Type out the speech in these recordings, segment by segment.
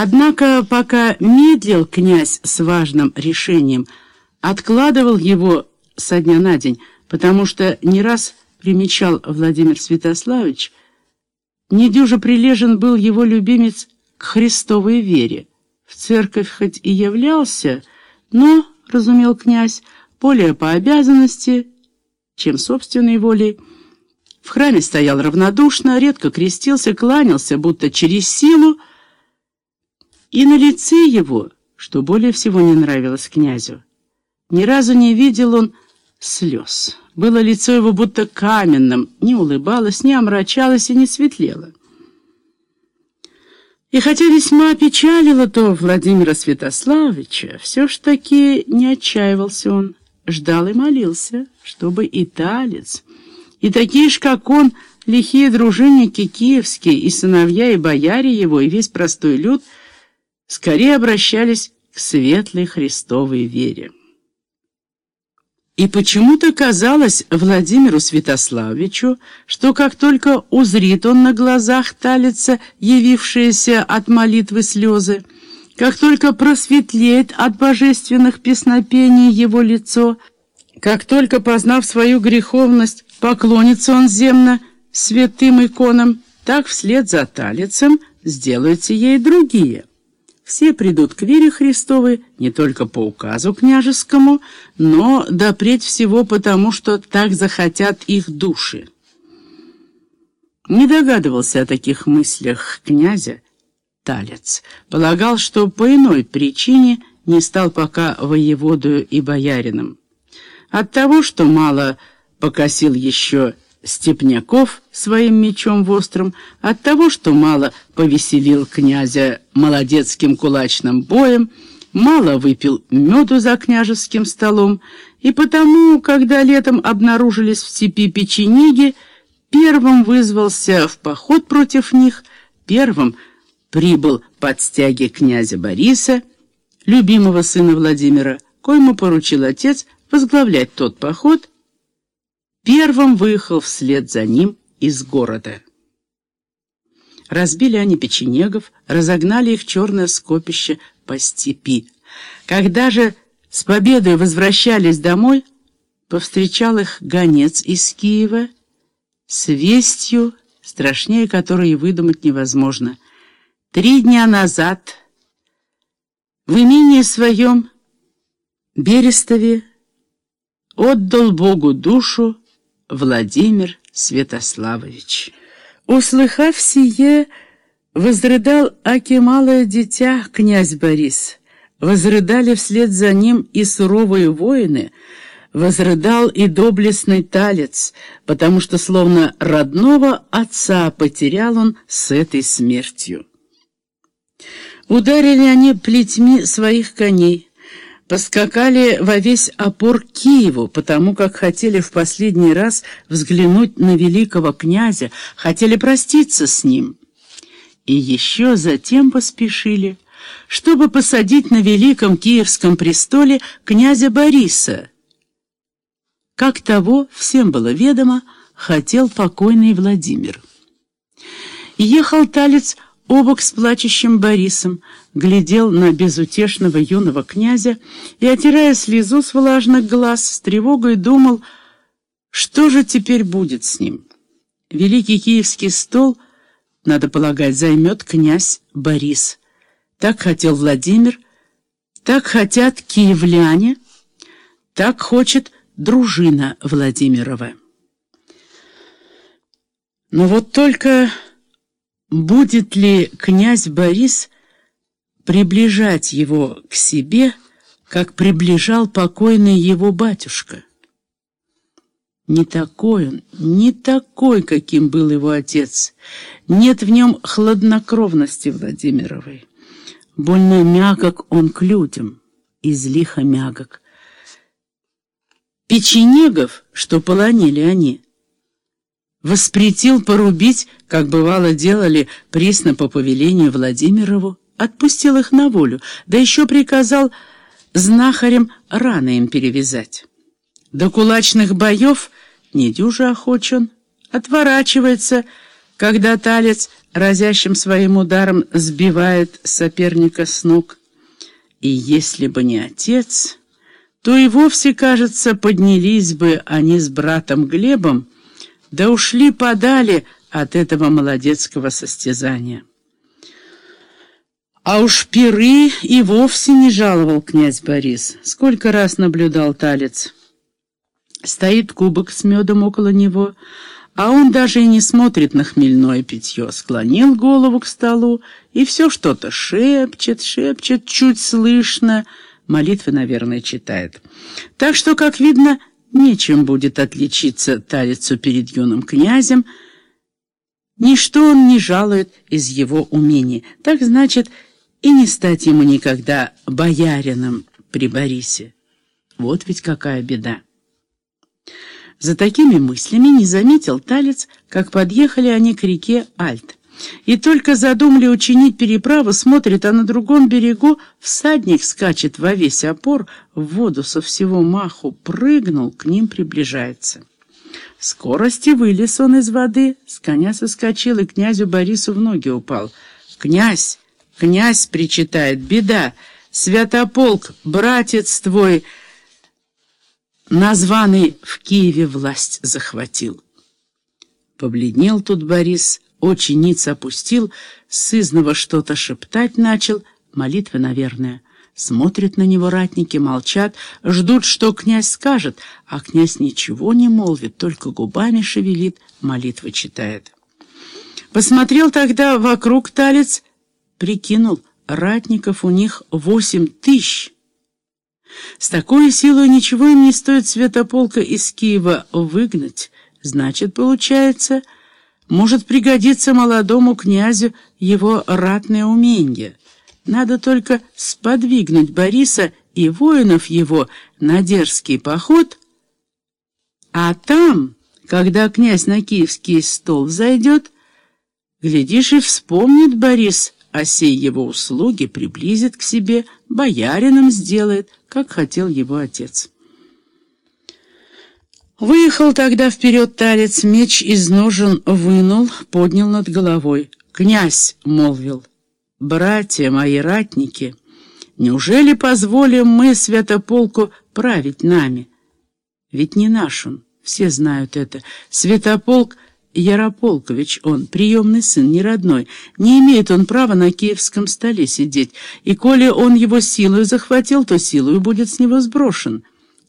Однако, пока медлил князь с важным решением, откладывал его со дня на день, потому что не раз примечал Владимир Святославович, недюже прилежен был его любимец к Христовой вере. В церковь хоть и являлся, но, разумел князь, более по обязанности, чем собственной волей. В храме стоял равнодушно, редко крестился, кланялся, будто через силу, и на лице его, что более всего не нравилось князю, ни разу не видел он слез. Было лицо его будто каменным, не улыбалось, не омрачалось и не светлело. И хотя весьма печалило то Владимира Святославовича, все ж таки не отчаивался он, ждал и молился, чтобы и талец, и такие ж, как он, лихие дружинники киевские, и сыновья, и бояре его, и весь простой люд — скорее обращались к светлой Христовой вере. И почему-то казалось Владимиру Святославовичу, что как только узрит он на глазах талица явившиеся от молитвы слезы, как только просветлеет от божественных песнопений его лицо, как только, познав свою греховность, поклонится он земно святым иконам, так вслед за талицем сделаются ей другие. Все придут к вере Христовой не только по указу княжескому, но допреть всего потому, что так захотят их души. Не догадывался о таких мыслях князя Талец. Полагал, что по иной причине не стал пока воеводою и боярином. От того, что мало покосил еще Степняков своим мечом вострым от того, что мало повеселил князя молодецким кулачным боем, мало выпил меду за княжеским столом, и потому, когда летом обнаружились в степи печенеги, первым вызвался в поход против них, первым прибыл под стяги князя Бориса, любимого сына Владимира, коему поручил отец возглавлять тот поход, первым выехал вслед за ним из города. Разбили они печенегов, разогнали их черное скопище по степи. Когда же с победой возвращались домой, повстречал их гонец из Киева с вестью, страшнее которой выдумать невозможно. Три дня назад в имении своем Берестове отдал Богу душу Владимир Святославович. Услыхав сие, возрыдал аки малое дитя князь Борис. Возрыдали вслед за ним и суровые воины, возрыдал и доблестный талец, потому что словно родного отца потерял он с этой смертью. Ударили они плетьми своих коней, поскакали во весь опор Киеву, потому как хотели в последний раз взглянуть на великого князя, хотели проститься с ним. И еще затем поспешили, чтобы посадить на великом киевском престоле князя Бориса. Как того, всем было ведомо, хотел покойный Владимир. Ехал талец обок с плачущим Борисом, глядел на безутешного юного князя и, отирая слезу с влажных глаз, с тревогой думал, что же теперь будет с ним. Великий киевский стол, надо полагать, займет князь Борис. Так хотел Владимир, так хотят киевляне, так хочет дружина Владимирова. Но вот только будет ли князь Борис приближать его к себе, как приближал покойный его батюшка? Не такой он, не такой, каким был его отец. Нет в нем хладнокровности Владимировой. Больно мягок он к людям, излихо мягок. Печенегов, что полонили они, воспретил порубить, как бывало делали присно по повелению Владимирову, отпустил их на волю, да еще приказал знахарям раны им перевязать. До кулачных боев недюже охочен, отворачивается, когда талец разящим своим ударом сбивает соперника с ног. И если бы не отец, то и вовсе, кажется, поднялись бы они с братом Глебом, да ушли подали от этого молодецкого состязания. А уж пиры и вовсе не жаловал князь Борис. Сколько раз наблюдал талец. Стоит кубок с медом около него, а он даже и не смотрит на хмельное питье. Склонил голову к столу и все что-то шепчет, шепчет, чуть слышно. Молитвы, наверное, читает. Так что, как видно, нечем будет отличиться талицу перед юным князем. Ничто он не жалует из его умений. Так значит, и не стать ему никогда боярином при Борисе. Вот ведь какая беда. За такими мыслями не заметил Талец, как подъехали они к реке Альт. И только задумали учинить переправу, смотрит, а на другом берегу всадник скачет во весь опор, в воду со всего маху прыгнул, к ним приближается. Скорости вылез он из воды, с коня соскочил и князю Борису в ноги упал. «Князь! Князь!» — причитает. «Беда! Святополк, братец твой!» названный в Киеве власть захватил. Побледнел тут Борис, очи ниц опустил, сызново что-то шептать начал, молитвы, наверное. Смотрят на него ратники, молчат, ждут, что князь скажет, а князь ничего не молвит, только губами шевелит, молитвы читает. Посмотрел тогда вокруг талец, прикинул, ратников у них восемь тысяч. С такой силой ничего им не стоит Святополка из Киева выгнать. Значит, получается, может пригодиться молодому князю его ратное умение. Надо только сподвигнуть Бориса и воинов его на дерзкий поход, а там, когда князь на киевский стол взойдет, глядишь и вспомнит Борис о сей его услуги, приблизит к себе, боярином сделает, как хотел его отец. Выехал тогда вперед талец, меч из ножен вынул, поднял над головой. «Князь!» — молвил. «Братья мои ратники, неужели позволим мы Святополку править нами? Ведь не наш он, все знают это. Святополк Ярополкович он, приемный сын, не родной. Не имеет он права на киевском столе сидеть, и коли он его силою захватил, то силою будет с него сброшен.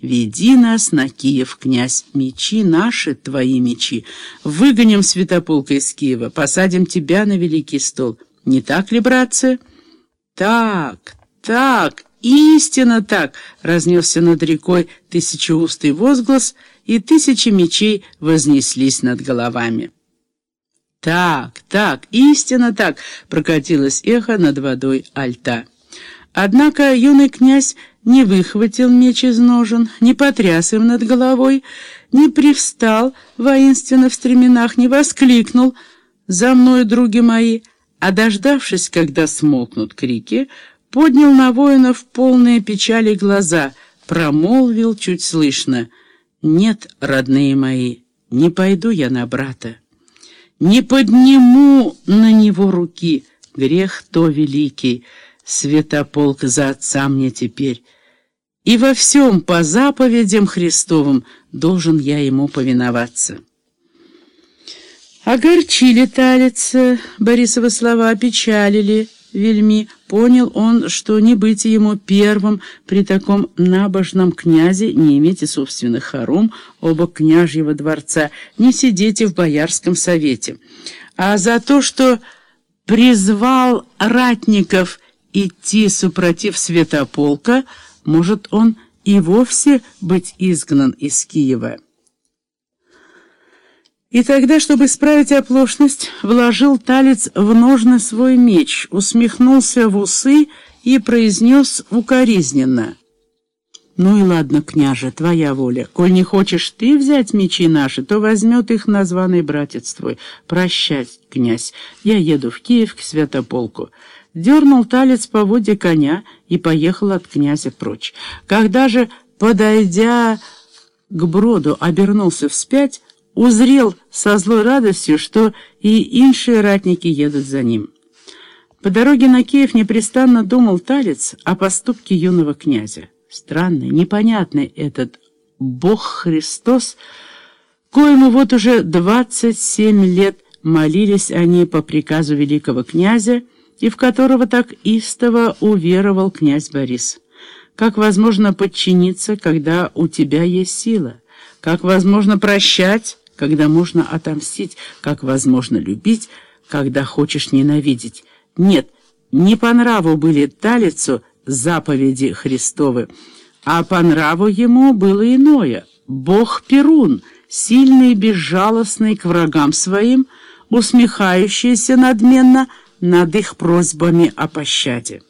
Веди нас на Киев, князь, мечи наши, твои мечи. Выгоним святополка из Киева, посадим тебя на великий стол. Не так ли, братцы? Так, так, истинно так, разнесся над рекой тысячеустый возглас — и тысячи мечей вознеслись над головами. «Так, так, истинно так!» — прокатилось эхо над водой альта. Однако юный князь не выхватил меч из ножен, не потряс им над головой, не привстал воинственно в стременах, не воскликнул «За мной, други мои!» А, дождавшись, когда смолкнут крики, поднял на воинов полные печали глаза, промолвил чуть слышно — нет, родные мои, не пойду я на брата. Не подниму на него руки, грех то великий, святополк за отца мне теперь. И во всем по заповедям Христовым должен я ему повиноваться. Огорчили талица, Борисова слова опечалили, вельми, понял он, что не быть ему первым при таком набожном князе, не иметь и собственных хором оба княжьего дворца, не сидеть в боярском совете. А за то, что призвал ратников идти супротив святополка, может он и вовсе быть изгнан из Киева. И тогда, чтобы исправить оплошность, вложил талец в ножны свой меч, усмехнулся в усы и произнес укоризненно. «Ну и ладно, княже, твоя воля. Коль не хочешь ты взять мечи наши, то возьмет их названный братец твой. Прощай, князь, я еду в Киев к Святополку». Дернул талец по воде коня и поехал от князя прочь. Когда же, подойдя к броду, обернулся вспять, узрел со злой радостью, что и иншие ратники едут за ним. По дороге на Киев непрестанно думал Талец о поступке юного князя. Странный, непонятный этот Бог Христос, коему вот уже двадцать семь лет молились они по приказу великого князя, и в которого так истово уверовал князь Борис. Как возможно подчиниться, когда у тебя есть сила? Как возможно прощать, когда можно отомстить? Как возможно любить, когда хочешь ненавидеть? Нет, не по нраву были Талицу заповеди Христовы, а по нраву ему было иное. Бог Перун, сильный и безжалостный к врагам своим, усмехающийся надменно над их просьбами о пощаде.